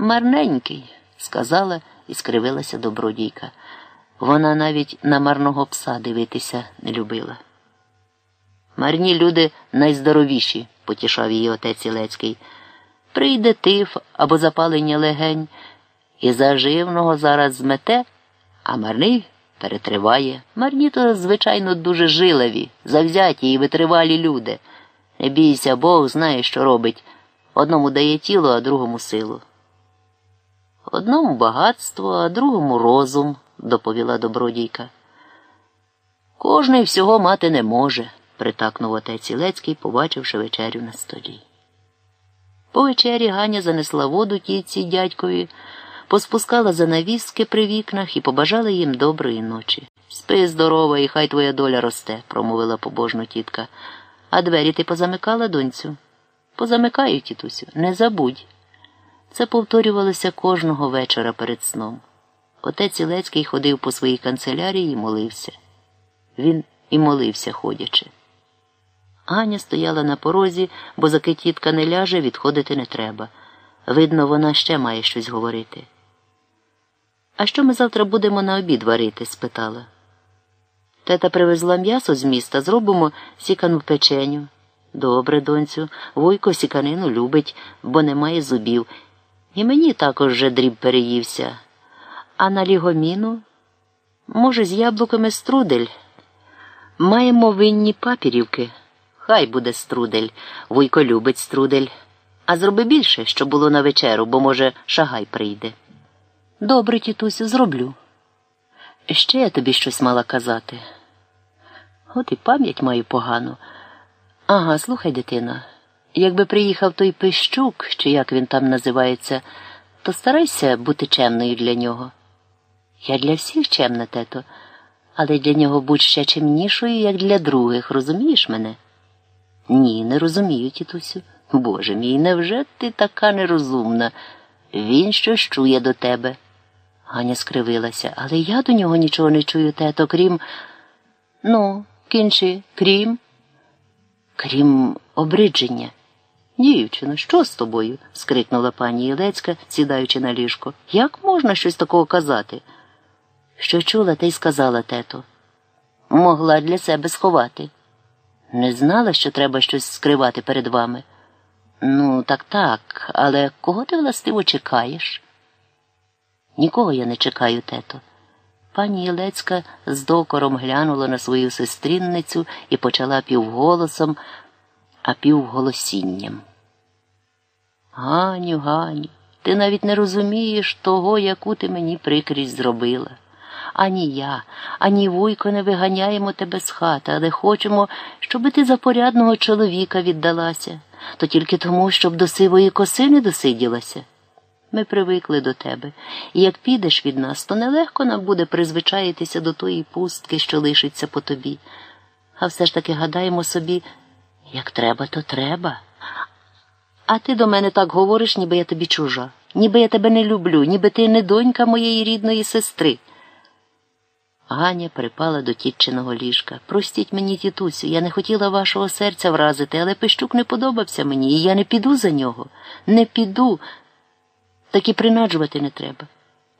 Марненький, сказала і скривилася добродійка. Вона навіть на марного пса дивитися не любила. Марні люди найздоровіші, потішав її отець Ілецький. Прийде тиф або запалення легень, і заживного зараз змете, а марний перетриває. Марні то, звичайно, дуже жилеві, завзяті і витривалі люди. Не бійся, Бог знає, що робить. Одному дає тіло, а другому силу. Одному багатство, а другому розум, доповіла добродійка. Кожний всього мати не може, притакнув отець Ілецький, побачивши вечерю на столі. По вечері Ганя занесла воду тітці дядькові, поспускала занавіски при вікнах і побажала їм доброї ночі. Спи здорова, і хай твоя доля росте, промовила побожно тітка. А двері ти позамикала, доньцю? Позамикаю, тітусю, не забудь. Це повторювалося кожного вечора перед сном. Отець Ілецький ходив по своїй канцелярії і молився. Він і молився ходячи. Аня стояла на порозі, бо заки тітка не ляже, відходити не треба. Видно, вона ще має щось говорити. А що ми завтра будемо на обід варити? спитала. Тета привезла м'ясо з міста, зробимо сікану печеню. Добре, донцю, вуйко сіканину любить, бо немає зубів. І мені також вже дріб переївся. А на лігоміну, може, з яблуками струдель. Маємо винні папірівки. Хай буде струдель, вуйко любить струдель. А зроби більше, щоб було на вечеру, бо, може, шагай прийде. Добре, тітусю, зроблю. Ще я тобі щось мала казати. От і пам'ять маю погану. Ага, слухай, дитино, якби приїхав той пищук, чи як він там називається, то старайся бути чемною для нього. Я для всіх чемна, тето, але для нього будь ще чемнішою, як для других, розумієш мене? Ні, не розумію, тітусю. Боже мій, невже ти така нерозумна? Він щось чує до тебе. Ганя скривилася, але я до нього нічого не чую, тето, крім. Ну, кінчи, крім. Крім обридження. Дівчино, що з тобою? скрикнула пані Ілецька, сідаючи на ліжко. Як можна щось такого казати? Що чула, та й сказала тето. Могла для себе сховати. Не знала, що треба щось скривати перед вами. Ну, так так, але кого ти властиво чекаєш? Нікого я не чекаю, тето. Пані Єлецька з докором глянула на свою сестринницю і почала півголосом, а півголосінням. Ганю, Ганю, ти навіть не розумієш того, яку ти мені прикрість зробила. Ані я, ані вуйко не виганяємо тебе з хати, але хочемо, щоб ти за порядного чоловіка віддалася, то тільки тому, щоб до сивої коси не досиділася. Ми привикли до тебе, і як підеш від нас, то нелегко нам буде призвичаїтися до тої пустки, що лишиться по тобі. А все ж таки гадаємо собі, як треба, то треба. А ти до мене так говориш, ніби я тобі чужа, ніби я тебе не люблю, ніби ти не донька моєї рідної сестри. Ганя припала до тітчиного ліжка. Простіть мені, тітусю, я не хотіла вашого серця вразити, але пищук не подобався мені, і я не піду за нього. Не піду. Так і принаджувати не треба.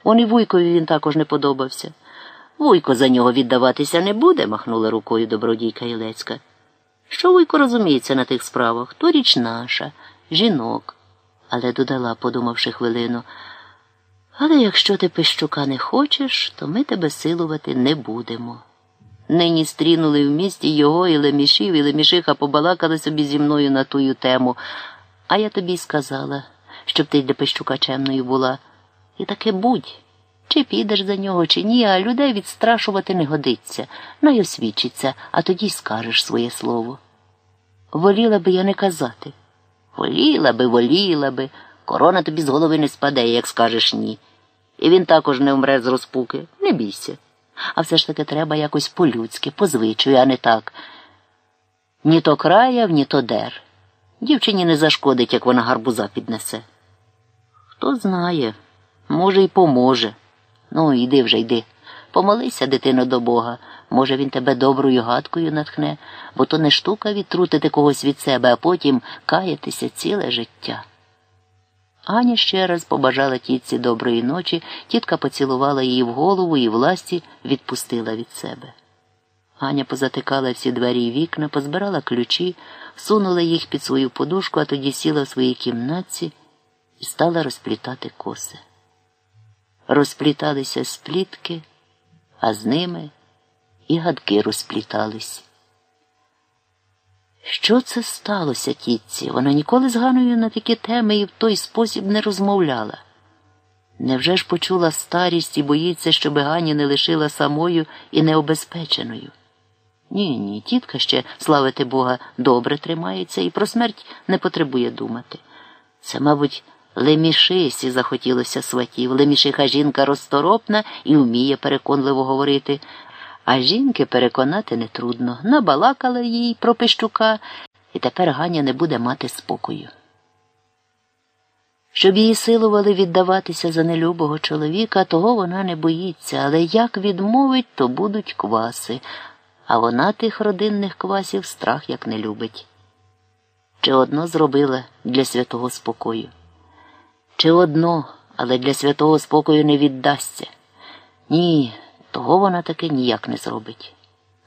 Он і вуйкові він також не подобався. Вуйко за нього віддаватися не буде, махнула рукою добродійка Ілецька. Що Вуйко розуміється на тих справах? То річ наша, жінок. Але додала, подумавши хвилину. Але якщо ти пищука не хочеш, то ми тебе силувати не будемо. Нині стрінули в місті його і лемішів, і лемішиха побалакали собі зі мною на тую тему. А я тобі й сказала, щоб ти для пищука чемною була. І таке будь. Чи підеш за нього, чи ні, а людей відстрашувати не годиться. Най освічиться, а тоді й скажеш своє слово. Воліла би я не казати. Воліла би, воліла би. Корона тобі з голови не спаде, як скажеш ні. І він також не вмре з розпуки. Не бійся. А все ж таки треба якось по-людськи, по звичаю, а не так. Ні то краяв, ні то дер. Дівчині не зашкодить, як вона гарбуза піднесе. Хто знає, може, й поможе. Ну, йди вже йди. Помолися, дитино, до Бога. Може, він тебе доброю гадкою натхне, бо то не штука відтрутити когось від себе, а потім каятися ціле життя. Аня ще раз побажала тітці доброї ночі, тітка поцілувала її в голову і власті відпустила від себе. Аня позатикала всі двері і вікна, позбирала ключі, всунула їх під свою подушку, а тоді сіла в своїй кімнатці і стала розплітати коси. Розпліталися сплітки, а з ними і гадки розплітались. Що це сталося, тітці? Вона ніколи з Ганою на такі теми і в той спосіб не розмовляла. Невже ж почула старість і боїться, щоб Ганю не лишила самою і необезпеченою? Ні, ні, тітка ще, славити Бога, добре тримається і про смерть не потребує думати. Це, мабуть, Лемішисі захотілося сватів. Лемішиха жінка розторопна і вміє переконливо говорити. А жінки переконати нетрудно. Набалакала їй про пищука, і тепер Ганя не буде мати спокою. Щоб її силували віддаватися за нелюбого чоловіка, того вона не боїться, але як відмовить, то будуть кваси, а вона тих родинних квасів страх як не любить. Чи одно зробила для святого спокою? Чи одно, але для святого спокою не віддасться? Ні. Того вона таки ніяк не зробить.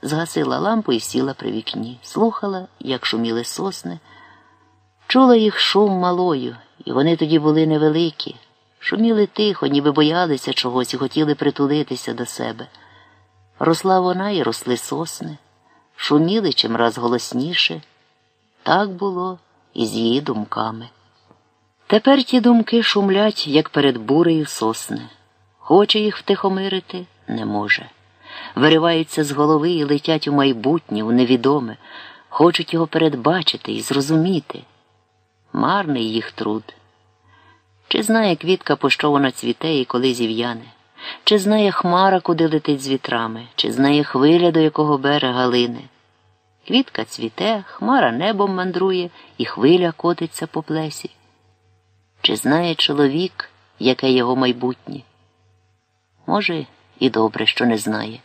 Згасила лампу і сіла при вікні, слухала, як шуміли сосни, чула їх шум малою, і вони тоді були невеликі, шуміли тихо, ніби боялися чогось і хотіли притулитися до себе. Росла вона і росли сосни, шуміли чимраз голосніше. Так було і з її думками. Тепер ті думки шумлять, як перед бурею сосни. Хоче їх втихомирити не може. Вириваються з голови і летять у майбутнє, у невідоме, хочуть його передбачити і зрозуміти. Марний їх труд. Чи знає квітка, по що вона цвіте і коли зів'яне? Чи знає хмара, куди летить з вітрами, чи знає хвиля, до якого берега лине? Квітка цвіте, хмара небом мандрує, і хвиля котиться по плесі. Чи знає чоловік, яке його майбутнє? Може, і добре, що не знає.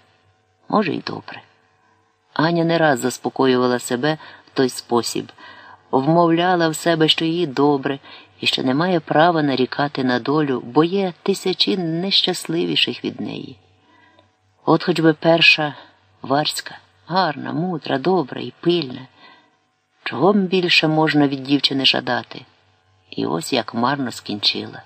Може, й добре. Аня не раз заспокоювала себе в той спосіб, вмовляла в себе, що їй добре і що не має права нарікати на долю, бо є тисячі нещасливіших від неї. От хоч би перша Варська, гарна, мудра, добра і пильна. Чого більше можна від дівчини жадати? І ось як марно скінчила.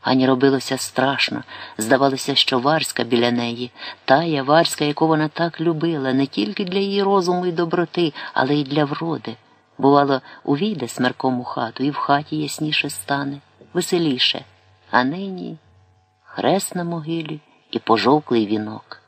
Ані робилося страшно, здавалося, що Варська біля неї, тая Варська, яку вона так любила, не тільки для її розуму і доброти, але й для вроди. Бувало, увійде смерком у хату, і в хаті ясніше стане, веселіше, а нині хрест на могилі і пожовклий вінок.